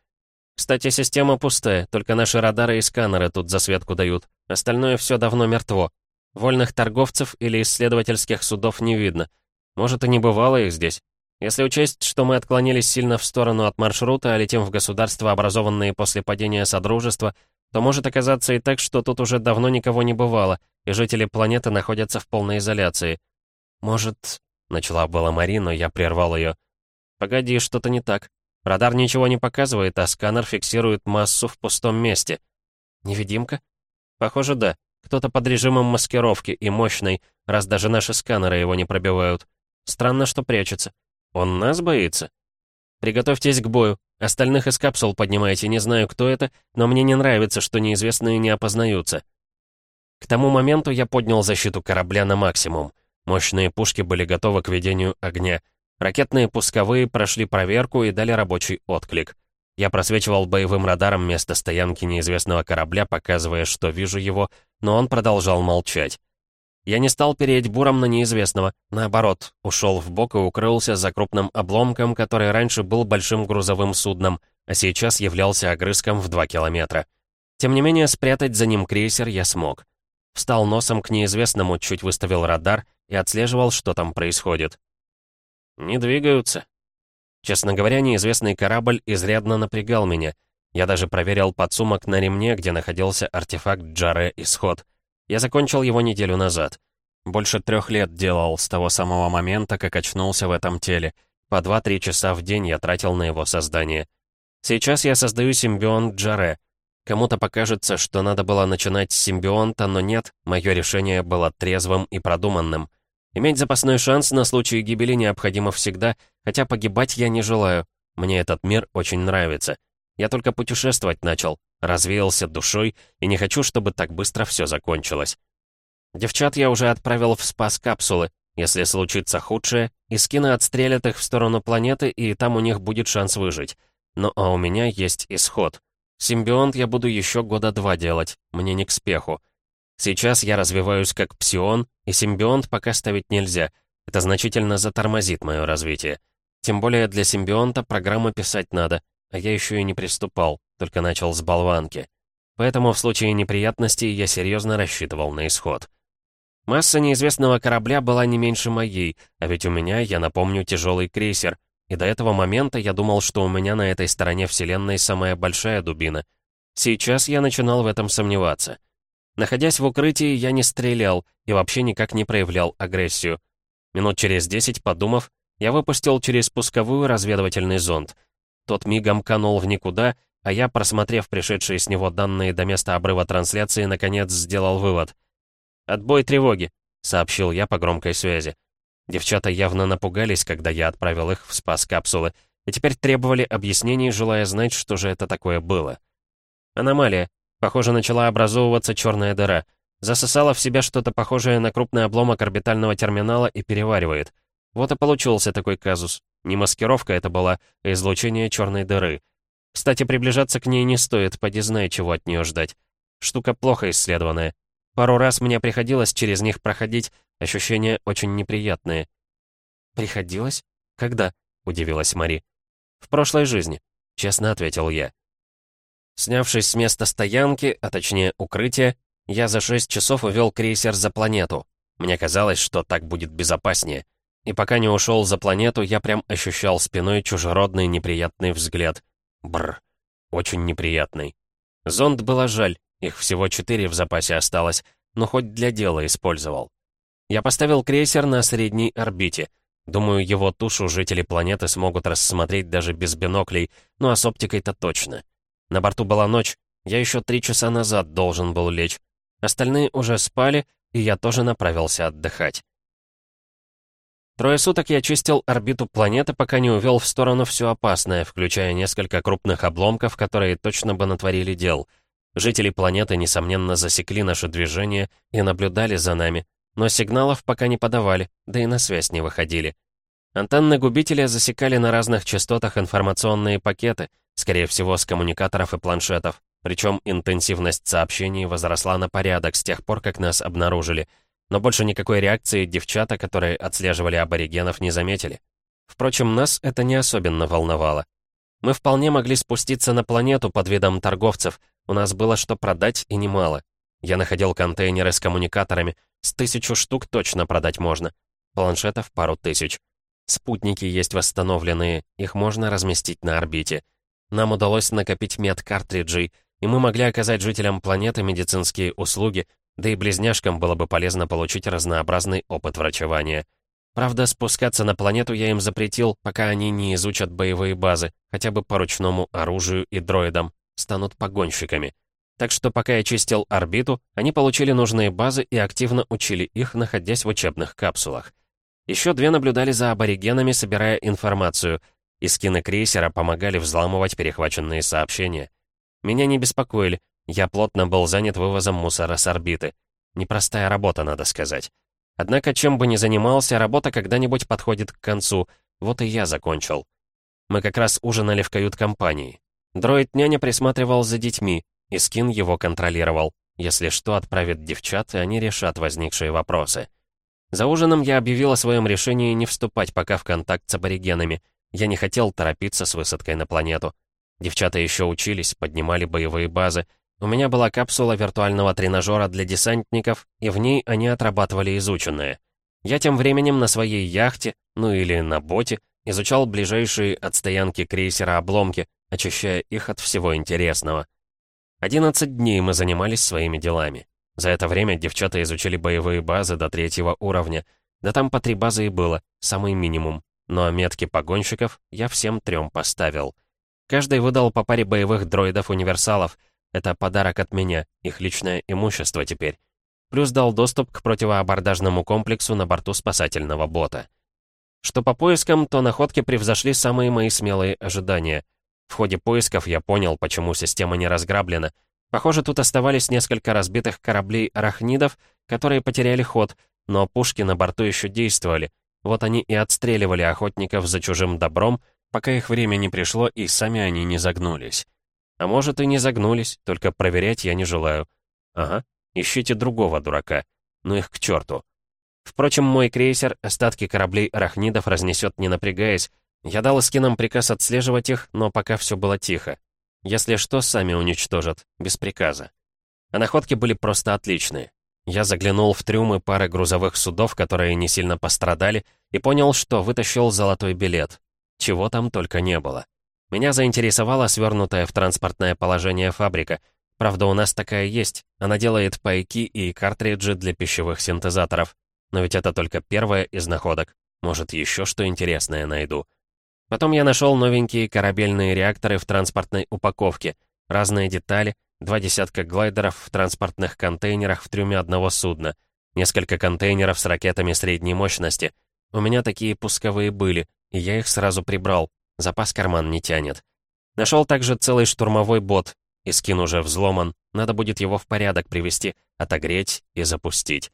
Кстати, система пустая, только наши радары и сканеры тут засветку дают. Остальное все давно мертво. Вольных торговцев или исследовательских судов не видно. Может, и не бывало их здесь. Если учесть, что мы отклонились сильно в сторону от маршрута, а летим в государства, образованные после падения Содружества, то может оказаться и так, что тут уже давно никого не бывало, и жители планеты находятся в полной изоляции. Может... Начала была Мари, но я прервал ее. «Погоди, что-то не так. Радар ничего не показывает, а сканер фиксирует массу в пустом месте. Невидимка? Похоже, да. Кто-то под режимом маскировки и мощный, раз даже наши сканеры его не пробивают. Странно, что прячется. Он нас боится? Приготовьтесь к бою. Остальных из капсул поднимайте, не знаю, кто это, но мне не нравится, что неизвестные не опознаются. К тому моменту я поднял защиту корабля на максимум. Мощные пушки были готовы к ведению огня. Ракетные пусковые прошли проверку и дали рабочий отклик. Я просвечивал боевым радаром место стоянки неизвестного корабля, показывая, что вижу его, но он продолжал молчать. Я не стал переть буром на неизвестного, наоборот, ушел в бок и укрылся за крупным обломком, который раньше был большим грузовым судном, а сейчас являлся огрызком в 2 километра. Тем не менее, спрятать за ним крейсер я смог. Встал носом к неизвестному, чуть выставил радар и отслеживал, что там происходит. «Не двигаются». Честно говоря, неизвестный корабль изрядно напрягал меня. Я даже проверил подсумок на ремне, где находился артефакт Джаре Исход — я закончил его неделю назад. Больше трех лет делал с того самого момента, как очнулся в этом теле. По 2-3 часа в день я тратил на его создание. Сейчас я создаю симбионт Джаре. Кому-то покажется, что надо было начинать с симбионта, но нет, мое решение было трезвым и продуманным. Иметь запасной шанс на случай гибели необходимо всегда, хотя погибать я не желаю. Мне этот мир очень нравится. Я только путешествовать начал, развеялся душой и не хочу, чтобы так быстро все закончилось. Девчат я уже отправил в спас капсулы. Если случится худшее, Искины отстрелят их в сторону планеты, и там у них будет шанс выжить. Но а у меня есть исход. Симбионт я буду еще года два делать, мне не к спеху. Сейчас я развиваюсь как псион, и симбионт пока ставить нельзя. Это значительно затормозит мое развитие. Тем более для симбионта программы писать надо, а я еще и не приступал, только начал с болванки. Поэтому в случае неприятностей я серьезно рассчитывал на исход. Масса неизвестного корабля была не меньше моей, а ведь у меня, я напомню, тяжелый крейсер, и до этого момента я думал, что у меня на этой стороне Вселенной самая большая дубина. Сейчас я начинал в этом сомневаться. Находясь в укрытии, я не стрелял и вообще никак не проявлял агрессию. Минут через десять, подумав, я выпустил через пусковую разведывательный зонд. Тот мигом канул в никуда, а я, просмотрев пришедшие с него данные до места обрыва трансляции, наконец сделал вывод. «Отбой тревоги», — сообщил я по громкой связи. Девчата явно напугались, когда я отправил их в спас капсулы, и теперь требовали объяснений, желая знать, что же это такое было. Аномалия. Похоже, начала образовываться черная дыра. Засосала в себя что-то похожее на крупный обломок орбитального терминала и переваривает. Вот и получился такой казус. Не маскировка это была, а излучение черной дыры. Кстати, приближаться к ней не стоит, поди знай, чего от нее ждать. Штука плохо исследованная. Пару раз мне приходилось через них проходить, ощущения очень неприятные. «Приходилось? Когда?» — удивилась Мари. «В прошлой жизни», — честно ответил я. Снявшись с места стоянки, а точнее укрытия, я за шесть часов увел крейсер за планету. Мне казалось, что так будет безопаснее. И пока не ушел за планету, я прям ощущал спиной чужеродный неприятный взгляд. Бр, очень неприятный. Зонд было жаль, их всего четыре в запасе осталось, но хоть для дела использовал. Я поставил крейсер на средней орбите. Думаю, его тушу жители планеты смогут рассмотреть даже без биноклей, ну а с оптикой-то точно. На борту была ночь, я еще три часа назад должен был лечь. Остальные уже спали, и я тоже направился отдыхать. Трое суток я чистил орбиту планеты, пока не увел в сторону все опасное, включая несколько крупных обломков, которые точно бы натворили дел — Жители планеты, несомненно, засекли наше движение и наблюдали за нами, но сигналов пока не подавали, да и на связь не выходили. Антенны губителя засекали на разных частотах информационные пакеты, скорее всего, с коммуникаторов и планшетов, причем интенсивность сообщений возросла на порядок с тех пор, как нас обнаружили, но больше никакой реакции девчата, которые отслеживали аборигенов, не заметили. Впрочем, нас это не особенно волновало. Мы вполне могли спуститься на планету под видом торговцев, у нас было что продать и немало. Я находил контейнеры с коммуникаторами. С тысячу штук точно продать можно. Планшетов пару тысяч. Спутники есть восстановленные, их можно разместить на орбите. Нам удалось накопить мед-картриджей, и мы могли оказать жителям планеты медицинские услуги, да и близняшкам было бы полезно получить разнообразный опыт врачевания. Правда, спускаться на планету я им запретил, пока они не изучат боевые базы, хотя бы по ручному оружию и дроидам станут погонщиками. Так что пока я чистил орбиту, они получили нужные базы и активно учили их, находясь в учебных капсулах. Еще две наблюдали за аборигенами, собирая информацию, и скины крейсера помогали взламывать перехваченные сообщения. Меня не беспокоили, я плотно был занят вывозом мусора с орбиты. Непростая работа, надо сказать. Однако, чем бы ни занимался, работа когда-нибудь подходит к концу, вот и я закончил. Мы как раз ужинали в кают-компании. Дроид-няня присматривал за детьми, и Скин его контролировал. Если что, отправит девчат, и они решат возникшие вопросы. За ужином я объявил о своем решении не вступать пока в контакт с аборигенами. Я не хотел торопиться с высадкой на планету. Девчата еще учились, поднимали боевые базы. У меня была капсула виртуального тренажера для десантников, и в ней они отрабатывали изученное. Я тем временем на своей яхте, ну или на боте, изучал ближайшие от стоянки крейсера обломки, очищая их от всего интересного. 11 дней мы занимались своими делами. За это время девчата изучили боевые базы до третьего уровня. Да там по три базы и было, самый минимум. Но метки погонщиков я всем трем поставил. Каждый выдал по паре боевых дроидов-универсалов. Это подарок от меня, их личное имущество теперь. Плюс дал доступ к противоабордажному комплексу на борту спасательного бота. Что по поискам, то находки превзошли самые мои смелые ожидания. В ходе поисков я понял, почему система не разграблена. Похоже, тут оставались несколько разбитых кораблей арахнидов, которые потеряли ход, но пушки на борту еще действовали. Вот они и отстреливали охотников за чужим добром, пока их время не пришло и сами они не загнулись. А может и не загнулись, только проверять я не желаю. Ага, ищите другого дурака. Ну их к черту. Впрочем, мой крейсер остатки кораблей арахнидов разнесет не напрягаясь. Я дал эскинам приказ отслеживать их, но пока все было тихо. Если что, сами уничтожат, без приказа. А находки были просто отличные. Я заглянул в трюмы пары грузовых судов, которые не сильно пострадали, и понял, что вытащил золотой билет. Чего там только не было. Меня заинтересовала свернутая в транспортное положение фабрика. Правда, у нас такая есть. Она делает пайки и картриджи для пищевых синтезаторов. Но ведь это только первая из находок. Может, еще что интересное найду. Потом я нашел новенькие корабельные реакторы в транспортной упаковке, разные детали, два десятка глайдеров в транспортных контейнерах в трюме одного судна, несколько контейнеров с ракетами средней мощности. У меня такие пусковые были, и я их сразу прибрал, запас карман не тянет. Нашел также целый штурмовой бот, и скин уже взломан, надо будет его в порядок привести, отогреть и запустить.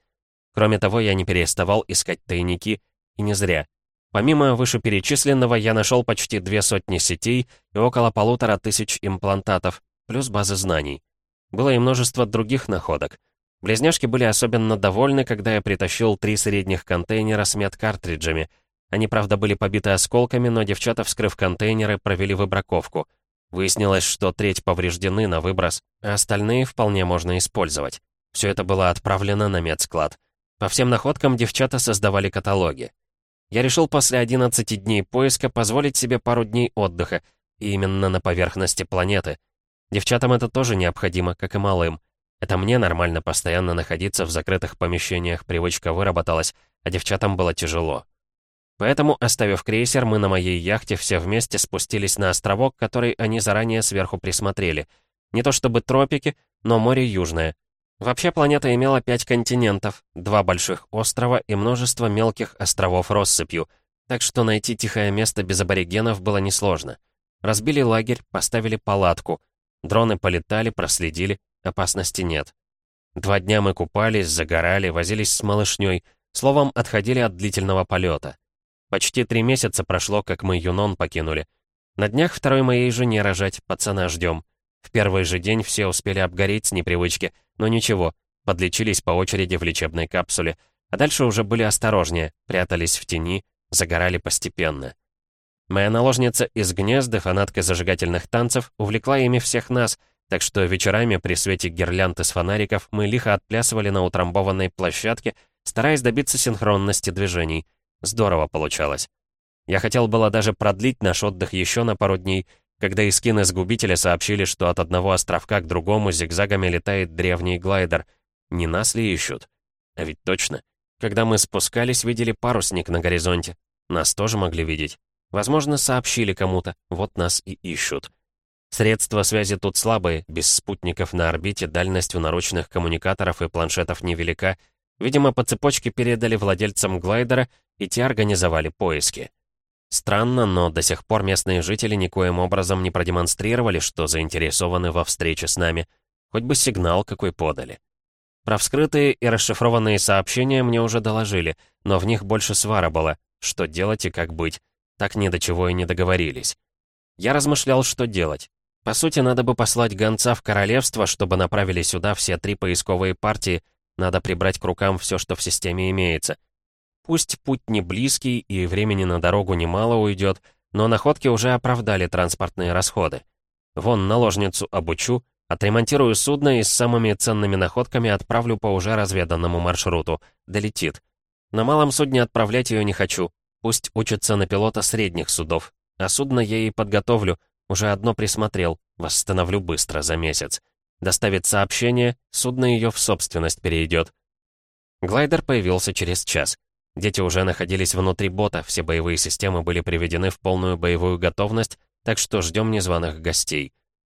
Кроме того, я не переставал искать тайники, и не зря. Помимо вышеперечисленного, я нашел почти две сотни сетей и около полутора тысяч имплантатов, плюс базы знаний. Было и множество других находок. Близняшки были особенно довольны, когда я притащил три средних контейнера с медкартриджами. Они, правда, были побиты осколками, но девчата, вскрыв контейнеры, провели выбраковку. Выяснилось, что треть повреждены на выброс, а остальные вполне можно использовать. Все это было отправлено на медсклад. По всем находкам девчата создавали каталоги. Я решил после 11 дней поиска позволить себе пару дней отдыха, и именно на поверхности планеты. Девчатам это тоже необходимо, как и малым. Это мне нормально постоянно находиться в закрытых помещениях, привычка выработалась, а девчатам было тяжело. Поэтому, оставив крейсер, мы на моей яхте все вместе спустились на островок, который они заранее сверху присмотрели. Не то чтобы тропики, но море южное — Вообще планета имела пять континентов, два больших острова и множество мелких островов россыпью, так что найти тихое место без аборигенов было несложно. Разбили лагерь, поставили палатку. Дроны полетали, проследили, опасности нет. Два дня мы купались, загорали, возились с малышней, словом, отходили от длительного полета. Почти три месяца прошло, как мы Юнон покинули. На днях второй моей жене рожать, пацана ждем. В первый же день все успели обгореть с непривычки, но ничего, подлечились по очереди в лечебной капсуле, а дальше уже были осторожнее, прятались в тени, загорали постепенно. Моя наложница из гнезда, фанатка зажигательных танцев, увлекла ими всех нас, так что вечерами при свете гирлянд из фонариков мы лихо отплясывали на утрамбованной площадке, стараясь добиться синхронности движений. Здорово получалось. Я хотел было даже продлить наш отдых еще на пару дней, когда искины с губителя сообщили, что от одного островка к другому зигзагами летает древний глайдер. Не нас ли ищут? А ведь точно. Когда мы спускались, видели парусник на горизонте. Нас тоже могли видеть. Возможно, сообщили кому-то. Вот нас и ищут. Средства связи тут слабые, без спутников на орбите, дальность у наручных коммуникаторов и планшетов невелика. Видимо, по цепочке передали владельцам глайдера, и те организовали поиски. Странно, но до сих пор местные жители никоим образом не продемонстрировали, что заинтересованы во встрече с нами. Хоть бы сигнал какой подали. Про вскрытые и расшифрованные сообщения мне уже доложили, но в них больше свара было. Что делать и как быть. Так ни до чего и не договорились. Я размышлял, что делать. По сути, надо бы послать гонца в королевство, чтобы направили сюда все три поисковые партии. Надо прибрать к рукам все, что в системе имеется. Пусть путь не близкий и времени на дорогу немало уйдет, но находки уже оправдали транспортные расходы. Вон наложницу обучу, отремонтирую судно и с самыми ценными находками отправлю по уже разведанному маршруту. Долетит. На малом судне отправлять ее не хочу. Пусть учится на пилота средних судов. А судно я ей подготовлю, уже одно присмотрел, восстановлю быстро за месяц. Доставит сообщение, судно ее в собственность перейдет. Глайдер появился через час. Дети уже находились внутри бота, все боевые системы были приведены в полную боевую готовность, так что ждем незваных гостей.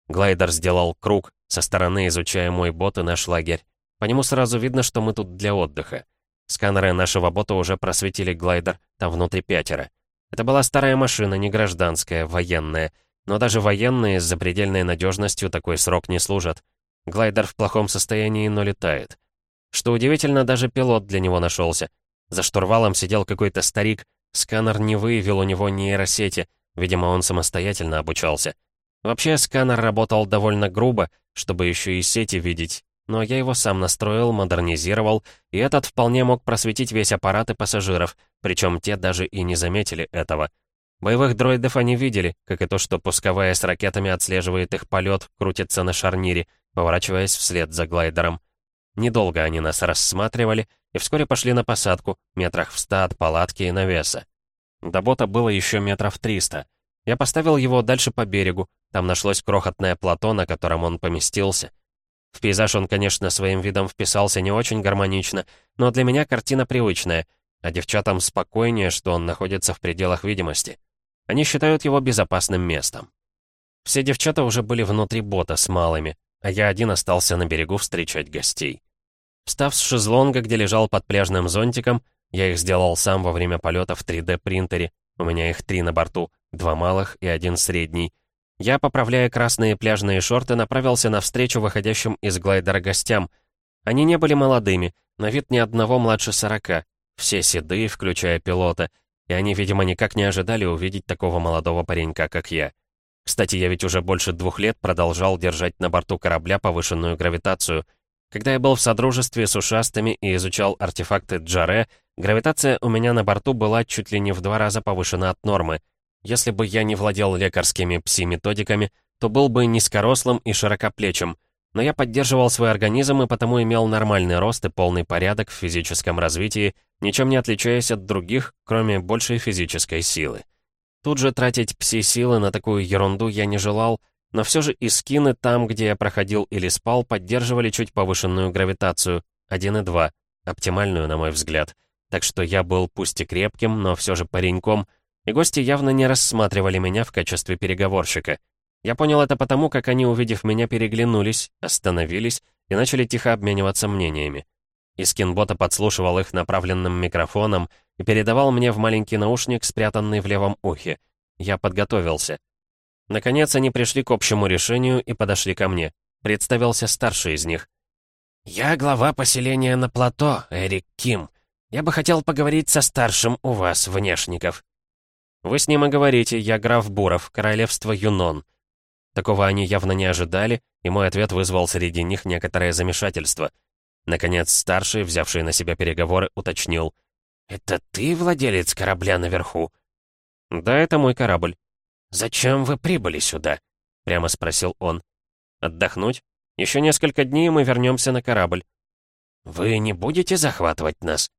Глайдер сделал круг, со стороны изучая мой бот и наш лагерь. По нему сразу видно, что мы тут для отдыха. Сканеры нашего бота уже просветили глайдер, там внутри пятеро. Это была старая машина, не гражданская, военная. Но даже военные с запредельной надежностью такой срок не служат. Глайдер в плохом состоянии, но летает. Что удивительно, даже пилот для него нашелся. За штурвалом сидел какой-то старик, сканер не выявил у него нейросети, видимо, он самостоятельно обучался. Вообще, сканер работал довольно грубо, чтобы еще и сети видеть, но я его сам настроил, модернизировал, и этот вполне мог просветить весь аппарат и пассажиров, причем те даже и не заметили этого. Боевых дроидов они видели, как и то, что пусковая с ракетами отслеживает их полет, крутится на шарнире, поворачиваясь вслед за глайдером. Недолго они нас рассматривали и вскоре пошли на посадку, метрах в ста от палатки и навеса. До бота было еще метров триста. Я поставил его дальше по берегу, там нашлось крохотное плато, на котором он поместился. В пейзаж он, конечно, своим видом вписался не очень гармонично, но для меня картина привычная, а девчатам спокойнее, что он находится в пределах видимости. Они считают его безопасным местом. Все девчата уже были внутри бота с малыми, а я один остался на берегу встречать гостей. Встав с шезлонга, где лежал под пляжным зонтиком, я их сделал сам во время полета в 3D-принтере. У меня их три на борту, два малых и один средний. Я, поправляя красные пляжные шорты, направился навстречу выходящим из глайдера гостям. Они не были молодыми, на вид ни одного младше сорока, все седые, включая пилота, и они, видимо, никак не ожидали увидеть такого молодого паренька, как я. Кстати, я ведь уже больше двух лет продолжал держать на борту корабля повышенную гравитацию — когда я был в содружестве с ушастыми и изучал артефакты Джаре, гравитация у меня на борту была чуть ли не в два раза повышена от нормы. Если бы я не владел лекарскими пси-методиками, то был бы низкорослым и широкоплечим, но я поддерживал свой организм и потому имел нормальный рост и полный порядок в физическом развитии, ничем не отличаясь от других, кроме большей физической силы. Тут же тратить пси-силы на такую ерунду я не желал, но все же и скины там, где я проходил или спал, поддерживали чуть повышенную гравитацию, 1,2, оптимальную, на мой взгляд. Так что я был пусть и крепким, но все же пареньком, и гости явно не рассматривали меня в качестве переговорщика. Я понял это потому, как они, увидев меня, переглянулись, остановились и начали тихо обмениваться мнениями. Искинбота подслушивал их направленным микрофоном и передавал мне в маленький наушник, спрятанный в левом ухе. Я подготовился. Наконец они пришли к общему решению и подошли ко мне. Представился старший из них. «Я глава поселения на плато, Эрик Ким. Я бы хотел поговорить со старшим у вас, внешников». «Вы с ним и говорите, я граф Буров, королевство Юнон». Такого они явно не ожидали, и мой ответ вызвал среди них некоторое замешательство. Наконец, старший, взявший на себя переговоры, уточнил. «Это ты владелец корабля наверху?» «Да, это мой корабль». «Зачем вы прибыли сюда?» — прямо спросил он. «Отдохнуть? Еще несколько дней, мы вернемся на корабль». «Вы не будете захватывать нас?»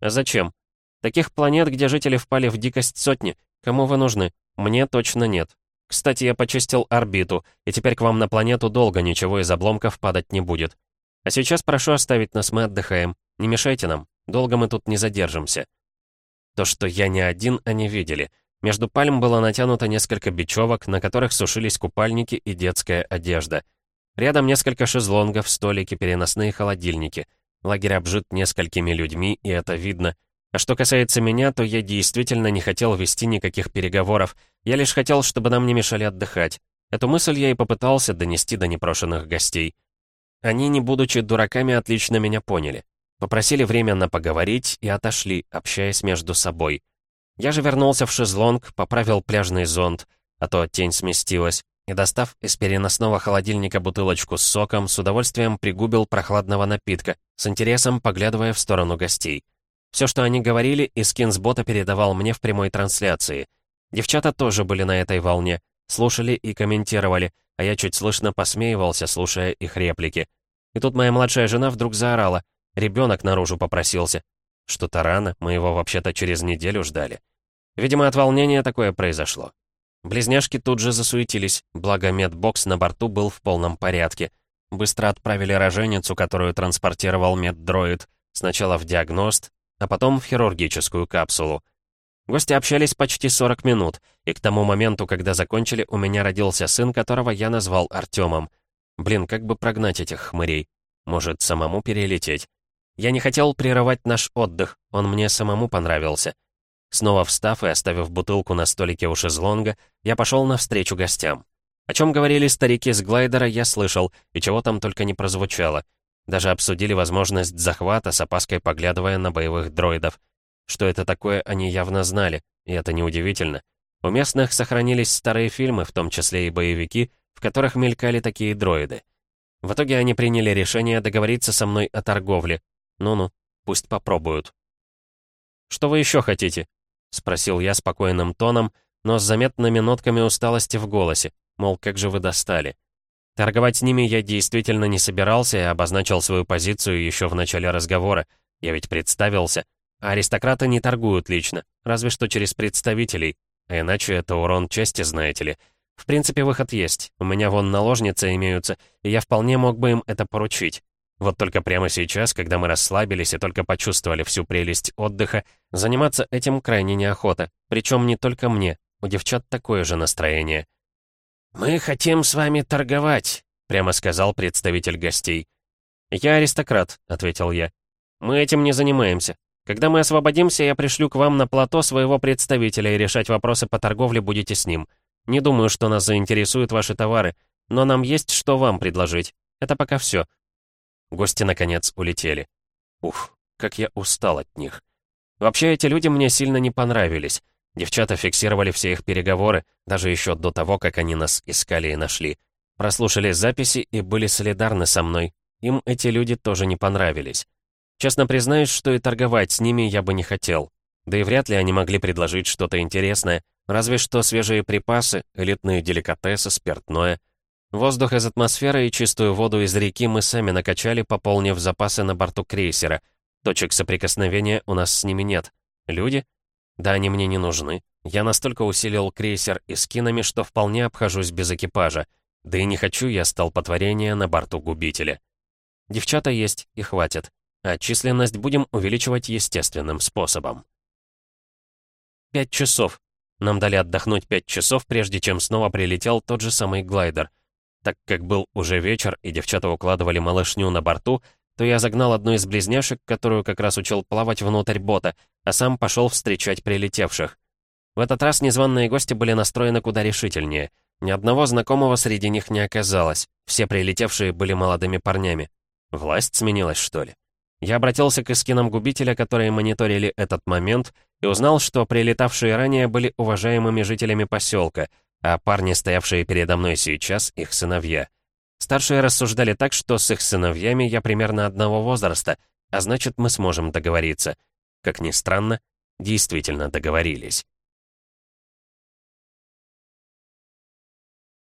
«А зачем? Таких планет, где жители впали в дикость сотни, кому вы нужны? Мне точно нет. Кстати, я почистил орбиту, и теперь к вам на планету долго ничего из обломков падать не будет. А сейчас прошу оставить нас, мы отдыхаем. Не мешайте нам, долго мы тут не задержимся». То, что я не один, они видели — между пальм было натянуто несколько бечевок, на которых сушились купальники и детская одежда. Рядом несколько шезлонгов, столики, переносные холодильники. Лагерь обжит несколькими людьми, и это видно. А что касается меня, то я действительно не хотел вести никаких переговоров. Я лишь хотел, чтобы нам не мешали отдыхать. Эту мысль я и попытался донести до непрошенных гостей. Они, не будучи дураками, отлично меня поняли. Попросили временно поговорить и отошли, общаясь между собой. Я же вернулся в шезлонг, поправил пляжный зонт, а то тень сместилась, и, достав из переносного холодильника бутылочку с соком, с удовольствием пригубил прохладного напитка, с интересом поглядывая в сторону гостей. Все, что они говорили, Искин с бота передавал мне в прямой трансляции. Девчата тоже были на этой волне, слушали и комментировали, а я чуть слышно посмеивался, слушая их реплики. И тут моя младшая жена вдруг заорала. Ребенок наружу попросился. Что-то рано, мы его вообще-то через неделю ждали. Видимо, от волнения такое произошло. Близняшки тут же засуетились, благо медбокс на борту был в полном порядке. Быстро отправили роженицу, которую транспортировал меддроид, сначала в диагност, а потом в хирургическую капсулу. Гости общались почти 40 минут, и к тому моменту, когда закончили, у меня родился сын, которого я назвал Артемом. Блин, как бы прогнать этих хмырей? Может, самому перелететь? Я не хотел прерывать наш отдых, он мне самому понравился. Снова встав и оставив бутылку на столике у шезлонга, я пошел навстречу гостям. О чем говорили старики с глайдера, я слышал, и чего там только не прозвучало. Даже обсудили возможность захвата, с опаской поглядывая на боевых дроидов. Что это такое, они явно знали, и это неудивительно. У местных сохранились старые фильмы, в том числе и боевики, в которых мелькали такие дроиды. В итоге они приняли решение договориться со мной о торговле. Ну-ну, пусть попробуют. «Что вы еще хотите?» — спросил я спокойным тоном, но с заметными нотками усталости в голосе, мол, как же вы достали. Торговать с ними я действительно не собирался и обозначил свою позицию еще в начале разговора. Я ведь представился. А аристократы не торгуют лично, разве что через представителей. А иначе это урон чести, знаете ли. В принципе, выход есть. У меня вон наложницы имеются, и я вполне мог бы им это поручить. Вот только прямо сейчас, когда мы расслабились и только почувствовали всю прелесть отдыха, заниматься этим крайне неохота. Причем не только мне. У девчат такое же настроение. «Мы хотим с вами торговать», — прямо сказал представитель гостей. «Я аристократ», — ответил я. «Мы этим не занимаемся. Когда мы освободимся, я пришлю к вам на плато своего представителя и решать вопросы по торговле будете с ним. Не думаю, что нас заинтересуют ваши товары, но нам есть что вам предложить. Это пока все. Гости, наконец, улетели. Ух, как я устал от них. Вообще, эти люди мне сильно не понравились. Девчата фиксировали все их переговоры, даже еще до того, как они нас искали и нашли. Прослушали записи и были солидарны со мной. Им эти люди тоже не понравились. Честно признаюсь, что и торговать с ними я бы не хотел. Да и вряд ли они могли предложить что-то интересное, Разве что свежие припасы, элитные деликатесы, спиртное. Воздух из атмосферы и чистую воду из реки мы сами накачали, пополнив запасы на борту крейсера. Точек соприкосновения у нас с ними нет. Люди? Да, они мне не нужны. Я настолько усилил крейсер и скинами, что вполне обхожусь без экипажа. Да и не хочу я столпотворения на борту губителя. Девчата есть, и хватит. А численность будем увеличивать естественным способом. Пять часов. Нам дали отдохнуть пять часов, прежде чем снова прилетел тот же самый глайдер. Так как был уже вечер, и девчата укладывали малышню на борту, то я загнал одну из близняшек, которую как раз учил плавать внутрь бота, а сам пошел встречать прилетевших. В этот раз незваные гости были настроены куда решительнее. Ни одного знакомого среди них не оказалось. Все прилетевшие были молодыми парнями. Власть сменилась, что ли? Я обратился к эскинам губителя, которые мониторили этот момент, и узнал, что прилетавшие ранее были уважаемыми жителями поселка, а парни, стоявшие передо мной сейчас, их сыновья. Старшие рассуждали так, что с их сыновьями я примерно одного возраста, а значит, мы сможем договориться. Как ни странно, действительно договорились.